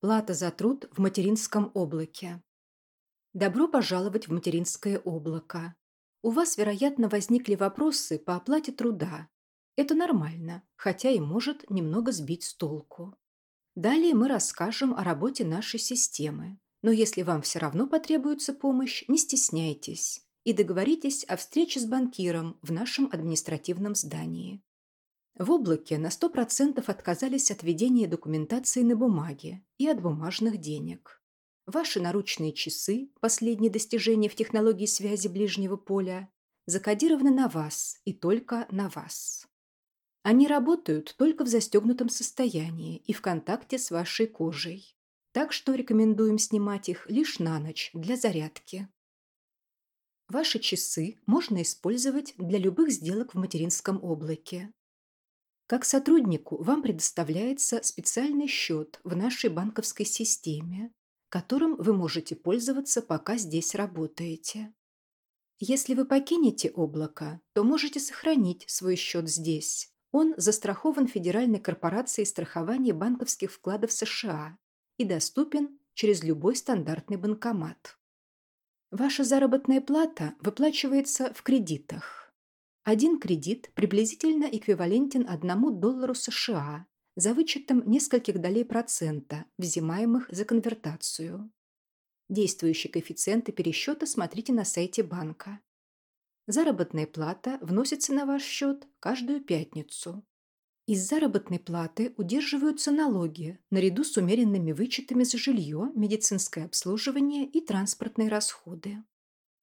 Плата за труд в материнском облаке. Добро пожаловать в материнское облако. У вас, вероятно, возникли вопросы по оплате труда. Это нормально, хотя и может немного сбить с толку. Далее мы расскажем о работе нашей системы. Но если вам все равно потребуется помощь, не стесняйтесь и договоритесь о встрече с банкиром в нашем административном здании. В облаке на 100% отказались от ведения документации на бумаге и от бумажных денег. Ваши наручные часы, последние достижения в технологии связи ближнего поля, закодированы на вас и только на вас. Они работают только в застегнутом состоянии и в контакте с вашей кожей. Так что рекомендуем снимать их лишь на ночь для зарядки. Ваши часы можно использовать для любых сделок в материнском облаке, как сотруднику вам предоставляется специальный счет в нашей банковской системе, которым вы можете пользоваться, пока здесь работаете. Если вы покинете облако, то можете сохранить свой счет здесь. Он застрахован Федеральной корпорацией страхования банковских вкладов США и доступен через любой стандартный банкомат. Ваша заработная плата выплачивается в кредитах. Один кредит приблизительно эквивалентен одному доллару США за вычетом нескольких долей процента, взимаемых за конвертацию. Действующие коэффициенты пересчета смотрите на сайте банка. Заработная плата вносится на ваш счет каждую пятницу. Из заработной платы удерживаются налоги наряду с умеренными вычетами за жилье, медицинское обслуживание и транспортные расходы.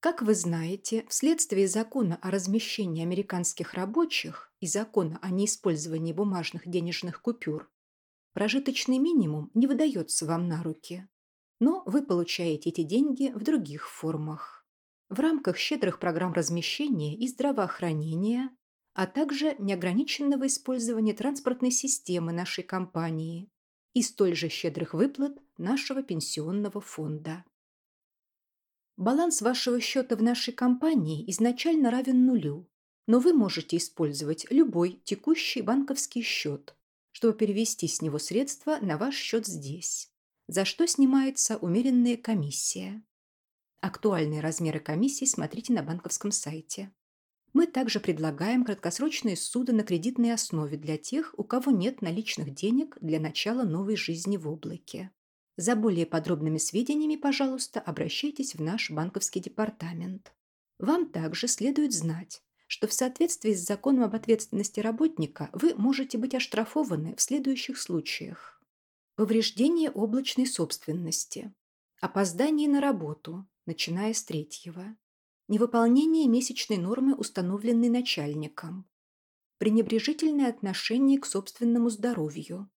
Как вы знаете, вследствие закона о размещении американских рабочих и закона о неиспользовании бумажных денежных купюр, прожиточный минимум не выдается вам на руки. Но вы получаете эти деньги в других формах. В рамках щедрых программ размещения и здравоохранения, а также неограниченного использования транспортной системы нашей компании и столь же щедрых выплат нашего пенсионного фонда. Баланс вашего счета в нашей компании изначально равен нулю, но вы можете использовать любой текущий банковский счет, чтобы перевести с него средства на ваш счет здесь, за что снимается умеренная комиссия. Актуальные размеры комиссии смотрите на банковском сайте. Мы также предлагаем краткосрочные суды на кредитной основе для тех, у кого нет наличных денег для начала новой жизни в облаке. За более подробными сведениями, пожалуйста, обращайтесь в наш банковский департамент. Вам также следует знать, что в соответствии с законом об ответственности работника вы можете быть оштрафованы в следующих случаях. Повреждение облачной собственности, опоздание на работу, начиная с третьего, невыполнение месячной нормы, установленной начальником, пренебрежительное отношение к собственному здоровью,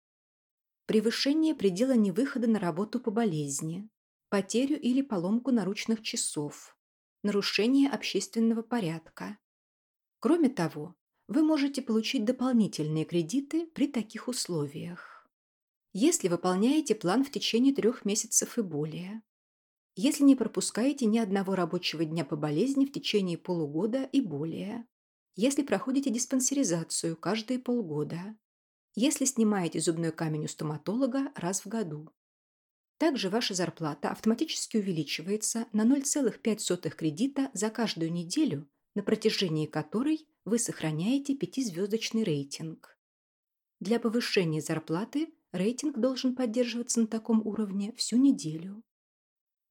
превышение предела невыхода на работу по болезни, потерю или поломку наручных часов, нарушение общественного порядка. Кроме того, вы можете получить дополнительные кредиты при таких условиях. Если выполняете план в течение трех месяцев и более. Если не пропускаете ни одного рабочего дня по болезни в течение полугода и более. Если проходите диспансеризацию каждые полгода если снимаете зубной камень у стоматолога раз в году. Также ваша зарплата автоматически увеличивается на 0,5 кредита за каждую неделю, на протяжении которой вы сохраняете пятизвездочный рейтинг. Для повышения зарплаты рейтинг должен поддерживаться на таком уровне всю неделю.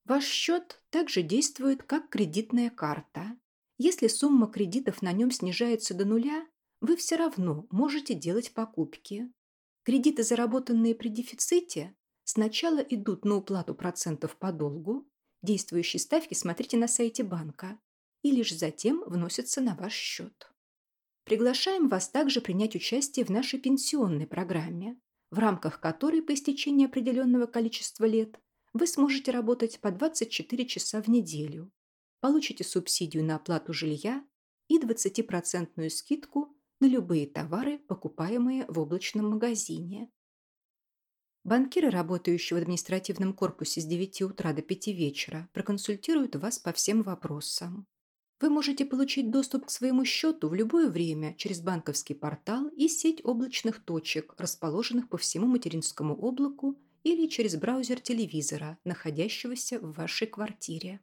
Ваш счет также действует как кредитная карта. Если сумма кредитов на нем снижается до нуля, вы все равно можете делать покупки. Кредиты, заработанные при дефиците, сначала идут на уплату процентов по долгу, действующие ставки смотрите на сайте банка, и лишь затем вносятся на ваш счет. Приглашаем вас также принять участие в нашей пенсионной программе, в рамках которой по истечении определенного количества лет вы сможете работать по 24 часа в неделю, получите субсидию на оплату жилья и 20% скидку на любые товары, покупаемые в облачном магазине. Банкиры, работающие в административном корпусе с 9 утра до 5 вечера, проконсультируют вас по всем вопросам. Вы можете получить доступ к своему счету в любое время через банковский портал и сеть облачных точек, расположенных по всему материнскому облаку или через браузер телевизора, находящегося в вашей квартире.